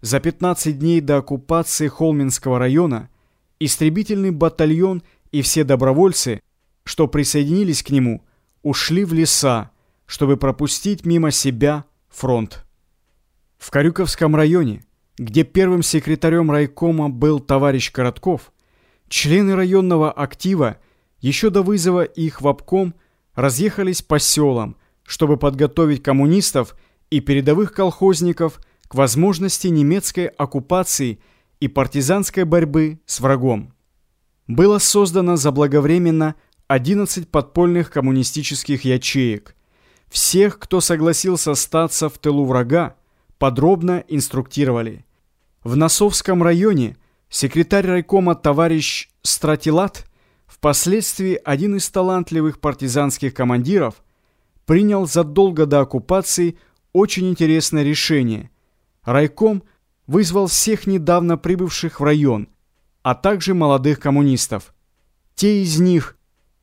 за 15 дней до оккупации Холминского района истребительный батальон и все добровольцы, что присоединились к нему, ушли в леса, чтобы пропустить мимо себя фронт. В Карюковском районе, где первым секретарем райкома был товарищ Коротков, члены районного актива еще до вызова их в обком разъехались по селам, чтобы подготовить коммунистов и передовых колхозников к возможности немецкой оккупации и партизанской борьбы с врагом. Было создано заблаговременно 11 подпольных коммунистических ячеек. Всех, кто согласился остаться в тылу врага, подробно инструктировали. В Носовском районе секретарь райкома товарищ Стратилат, впоследствии один из талантливых партизанских командиров, принял задолго до оккупации очень интересное решение. Райком вызвал всех недавно прибывших в район, а также молодых коммунистов. Те из них,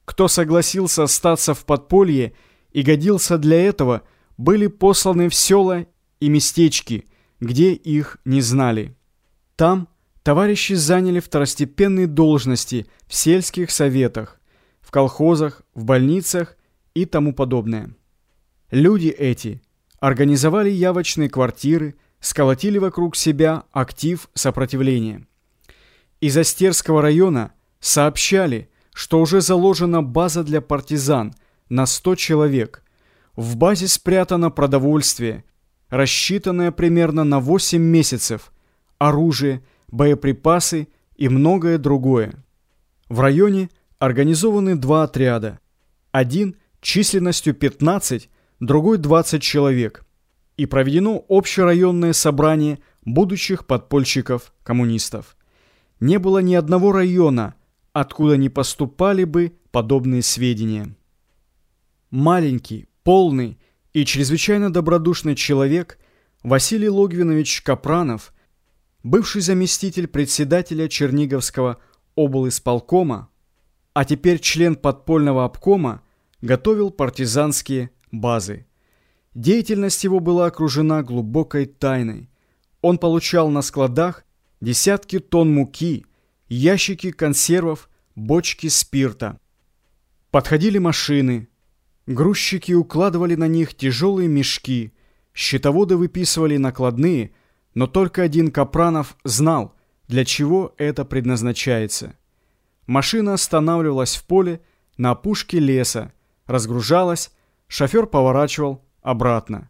кто согласился остаться в подполье и годился для этого, были посланы в села и местечки, где их не знали. Там товарищи заняли второстепенные должности в сельских советах, в колхозах, в больницах и тому подобное. Люди эти организовали явочные квартиры, сколотили вокруг себя актив сопротивления. Из Остерского района сообщали, что уже заложена база для партизан на 100 человек. В базе спрятано продовольствие, рассчитанное примерно на 8 месяцев, оружие, боеприпасы и многое другое. В районе организованы два отряда. Один численностью 15, другой 20 человек. И проведено общерайонное собрание будущих подпольщиков-коммунистов. Не было ни одного района, откуда не поступали бы подобные сведения. Маленький, полный и чрезвычайно добродушный человек Василий Логвинович Капранов, бывший заместитель председателя Черниговского облисполкома, а теперь член подпольного обкома, готовил партизанские базы. Деятельность его была окружена глубокой тайной. Он получал на складах десятки тонн муки, ящики консервов, бочки спирта. Подходили машины. Грузчики укладывали на них тяжелые мешки. Счетоводы выписывали накладные, но только один Капранов знал, для чего это предназначается. Машина останавливалась в поле на опушке леса, разгружалась, шофер поворачивал обратно.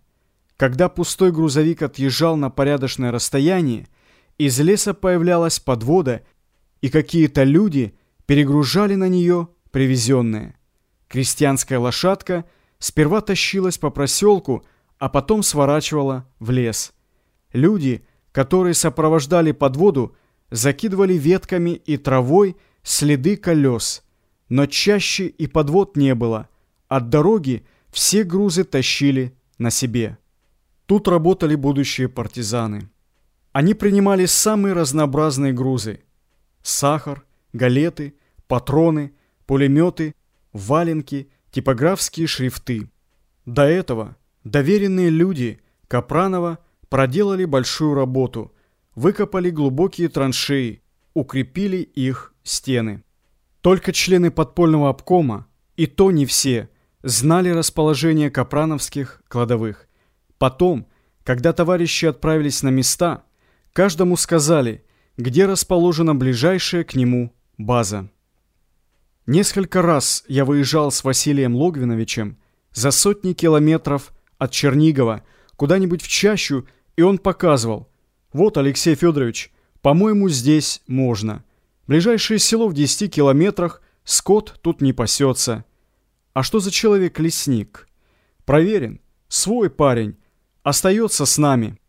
Когда пустой грузовик отъезжал на порядочное расстояние, из леса появлялась подвода, и какие-то люди перегружали на нее привезенное. Крестьянская лошадка сперва тащилась по проселку, а потом сворачивала в лес. Люди, которые сопровождали подводу, закидывали ветками и травой следы колес, но чаще и подвод не было – от дороги все грузы тащили на себе. Тут работали будущие партизаны. Они принимали самые разнообразные грузы. Сахар, галеты, патроны, пулеметы, валенки, типографские шрифты. До этого доверенные люди Капранова проделали большую работу, выкопали глубокие траншеи, укрепили их стены. Только члены подпольного обкома, и то не все – знали расположение капрановских кладовых. Потом, когда товарищи отправились на места, каждому сказали, где расположена ближайшая к нему база. Несколько раз я выезжал с Василием Логвиновичем за сотни километров от Чернигова куда-нибудь в чащу, и он показывал. Вот, Алексей Федорович, по-моему, здесь можно. Ближайшее село в 10 километрах, скот тут не пасется. А что за человек-лесник? Проверен. Свой парень. Остается с нами.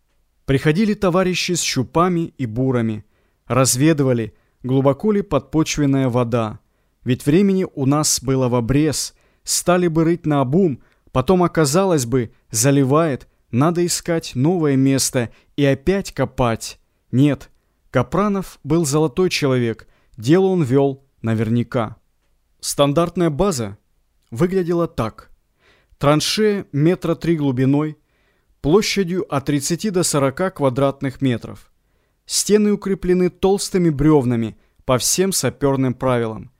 Приходили товарищи с щупами и бурами. Разведывали, глубоко ли подпочвенная вода. Ведь времени у нас было в обрез. Стали бы рыть на обум, потом оказалось бы, заливает, надо искать новое место и опять копать. Нет, Капранов был золотой человек, дело он вел наверняка. Стандартная база выглядела так. Траншея метра три глубиной, площадью от 30 до 40 квадратных метров. Стены укреплены толстыми бревнами по всем саперным правилам.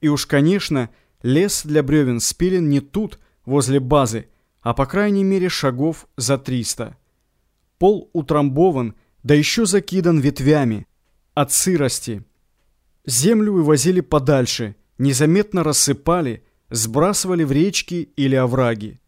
И уж, конечно, лес для бревен спилен не тут, возле базы, а по крайней мере шагов за 300. Пол утрамбован, да еще закидан ветвями от сырости. Землю вывозили подальше, незаметно рассыпали, сбрасывали в речки или овраги.